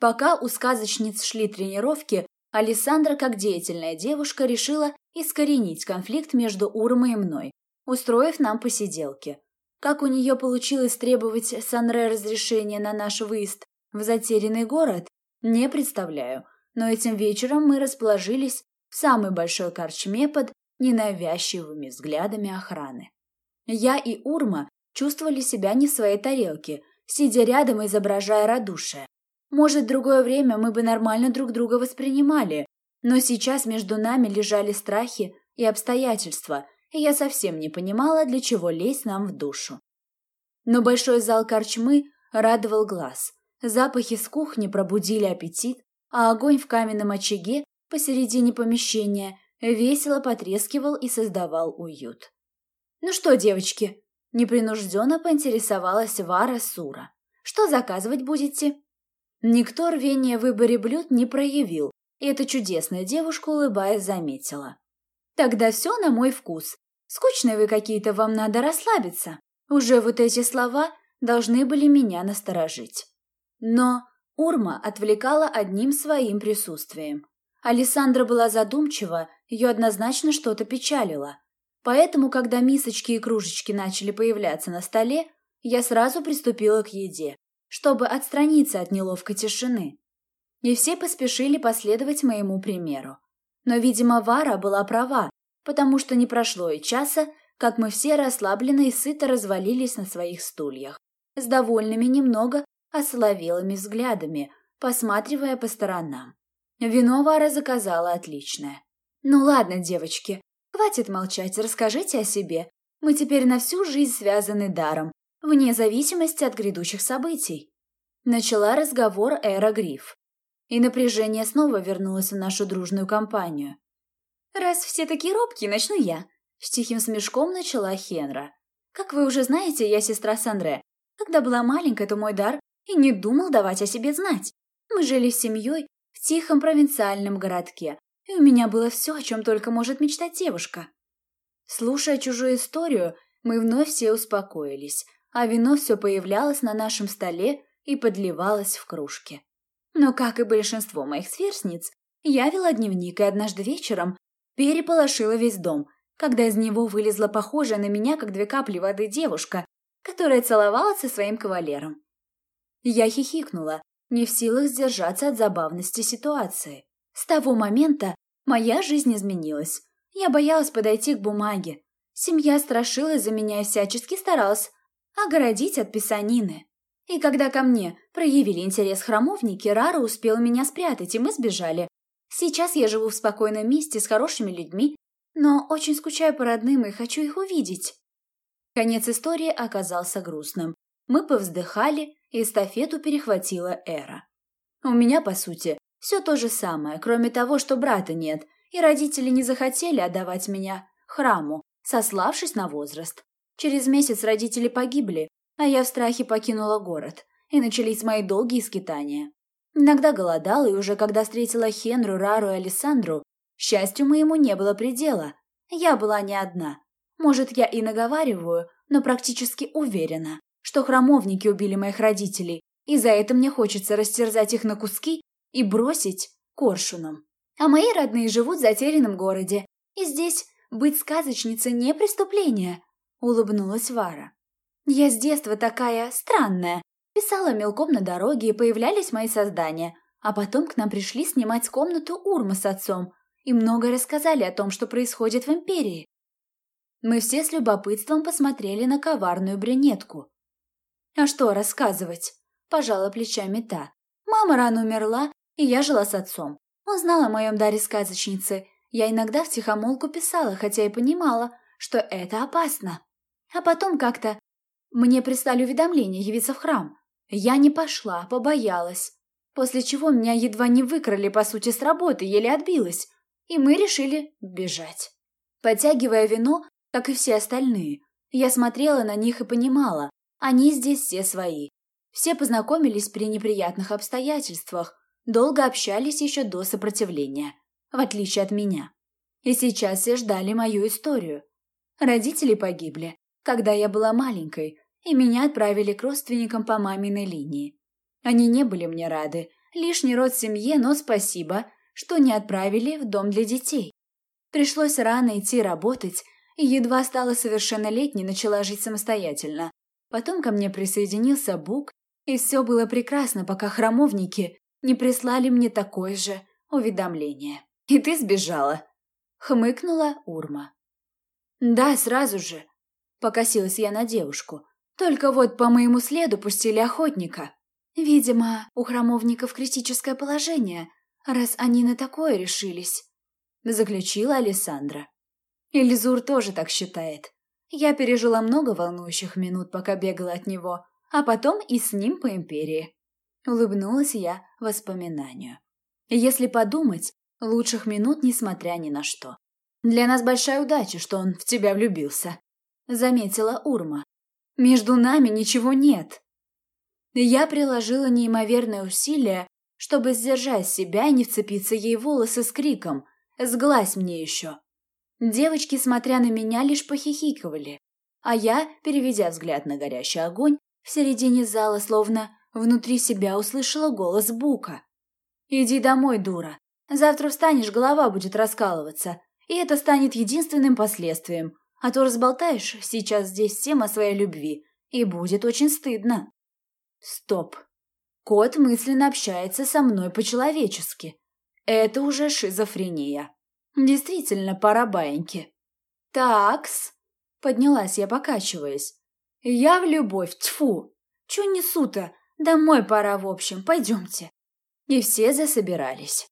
Пока у сказочниц шли тренировки, Александра, как деятельная девушка, решила искоренить конфликт между Урмой и мной, устроив нам посиделки. Как у нее получилось требовать Санре разрешения на наш выезд в затерянный город, не представляю, но этим вечером мы расположились в самой большой корчме под ненавязчивыми взглядами охраны. Я и Урма чувствовали себя не в своей тарелке, сидя рядом, изображая радушие. Может, в другое время мы бы нормально друг друга воспринимали, но сейчас между нами лежали страхи и обстоятельства, и я совсем не понимала, для чего лезть нам в душу. Но большой зал корчмы радовал глаз. Запахи с кухни пробудили аппетит, а огонь в каменном очаге посередине помещения весело потрескивал и создавал уют. «Ну что, девочки?» – непринужденно поинтересовалась Вара Сура. «Что заказывать будете?» Никто рвения в выборе блюд не проявил, и эта чудесная девушка, улыбаясь, заметила. «Тогда все на мой вкус. Скучные вы какие-то, вам надо расслабиться». Уже вот эти слова должны были меня насторожить. Но Урма отвлекала одним своим присутствием. Александра была задумчива, ее однозначно что-то печалило. Поэтому, когда мисочки и кружечки начали появляться на столе, я сразу приступила к еде, чтобы отстраниться от неловкой тишины. И все поспешили последовать моему примеру. Но, видимо, Вара была права, потому что не прошло и часа, как мы все расслабленно и сыто развалились на своих стульях, с довольными немного осоловелыми взглядами, посматривая по сторонам. Вино Вара заказала отличное. «Ну ладно, девочки, хватит молчать, расскажите о себе. Мы теперь на всю жизнь связаны даром, вне зависимости от грядущих событий». Начала разговор Эра Гриф. И напряжение снова вернулось в нашу дружную компанию. «Раз все такие робкие, начну я», — с тихим смешком начала Хенра. «Как вы уже знаете, я сестра Сандре. Когда была маленькая, то мой дар и не думал давать о себе знать. Мы жили с семьей в тихом провинциальном городке, и у меня было все, о чем только может мечтать девушка. Слушая чужую историю, мы вновь все успокоились, а вино все появлялось на нашем столе и подливалось в кружки. Но, как и большинство моих сверстниц, я вела дневник и однажды вечером переполошила весь дом, когда из него вылезла похожая на меня, как две капли воды, девушка, которая целовалась со своим кавалером. Я хихикнула, не в силах сдержаться от забавности ситуации. С того момента моя жизнь изменилась. Я боялась подойти к бумаге. Семья страшилась за меня и всячески старалась огородить от писанины. И когда ко мне проявили интерес храмовники, Рара успела меня спрятать, и мы сбежали. Сейчас я живу в спокойном месте с хорошими людьми, но очень скучаю по родным и хочу их увидеть. Конец истории оказался грустным. Мы повздыхали, и эстафету перехватила Эра. У меня, по сути, все то же самое, кроме того, что брата нет, и родители не захотели отдавать меня храму, сославшись на возраст. Через месяц родители погибли, а я в страхе покинула город, и начались мои долгие скитания. Иногда голодала, и уже когда встретила Хенру, Рару и Александру, счастью моему не было предела. Я была не одна. Может, я и наговариваю, но практически уверена, что храмовники убили моих родителей, и за это мне хочется растерзать их на куски и бросить коршуном. А мои родные живут в затерянном городе, и здесь быть сказочницей не преступление, улыбнулась Вара. Я с детства такая странная. Писала мелком на дороге, и появлялись мои создания, а потом к нам пришли снимать комнату Урма с отцом и много рассказали о том, что происходит в Империи. Мы все с любопытством посмотрели на коварную брюнетку. «А что рассказывать?» – пожала плечами та. «Мама рано умерла, и я жила с отцом. Он знал о моем даре сказочницы. Я иногда втихомолку писала, хотя и понимала, что это опасно. А потом как-то мне прислали уведомление явиться в храм. Я не пошла, побоялась. После чего меня едва не выкрали, по сути, с работы, еле отбилась. И мы решили бежать. Подтягивая вино, как и все остальные, я смотрела на них и понимала, они здесь все свои. Все познакомились при неприятных обстоятельствах, долго общались еще до сопротивления, в отличие от меня. И сейчас все ждали мою историю. Родители погибли, когда я была маленькой, и меня отправили к родственникам по маминой линии. Они не были мне рады, Лишний род семье, но спасибо, что не отправили в дом для детей. Пришлось рано идти работать, и едва стала совершеннолетней, начала жить самостоятельно. Потом ко мне присоединился Бук, и все было прекрасно, пока храмовники не прислали мне такое же уведомление. «И ты сбежала?» — хмыкнула Урма. «Да, сразу же», — покосилась я на девушку. «Только вот по моему следу пустили охотника. Видимо, у храмовников критическое положение, раз они на такое решились», — заключила Александра. Ильзур тоже так считает. Я пережила много волнующих минут, пока бегала от него, а потом и с ним по империи. Улыбнулась я воспоминанию. Если подумать, лучших минут несмотря ни на что. Для нас большая удача, что он в тебя влюбился, заметила Урма. Между нами ничего нет. Я приложила неимоверное усилие, чтобы сдержать себя и не вцепиться ей в волосы с криком «Сглазь мне еще!». Девочки, смотря на меня, лишь похихикывали, а я, переведя взгляд на горящий огонь, в середине зала, словно внутри себя услышала голос Бука. «Иди домой, дура. Завтра встанешь, голова будет раскалываться, и это станет единственным последствием, а то разболтаешь сейчас здесь всем о своей любви, и будет очень стыдно». Стоп. Кот мысленно общается со мной по-человечески. Это уже шизофрения. Действительно, пора баиньки. Такс. Поднялась я, покачиваясь. Я в любовь, тьфу. Чё несу-то? Домой пора, в общем, пойдемте. И все засобирались.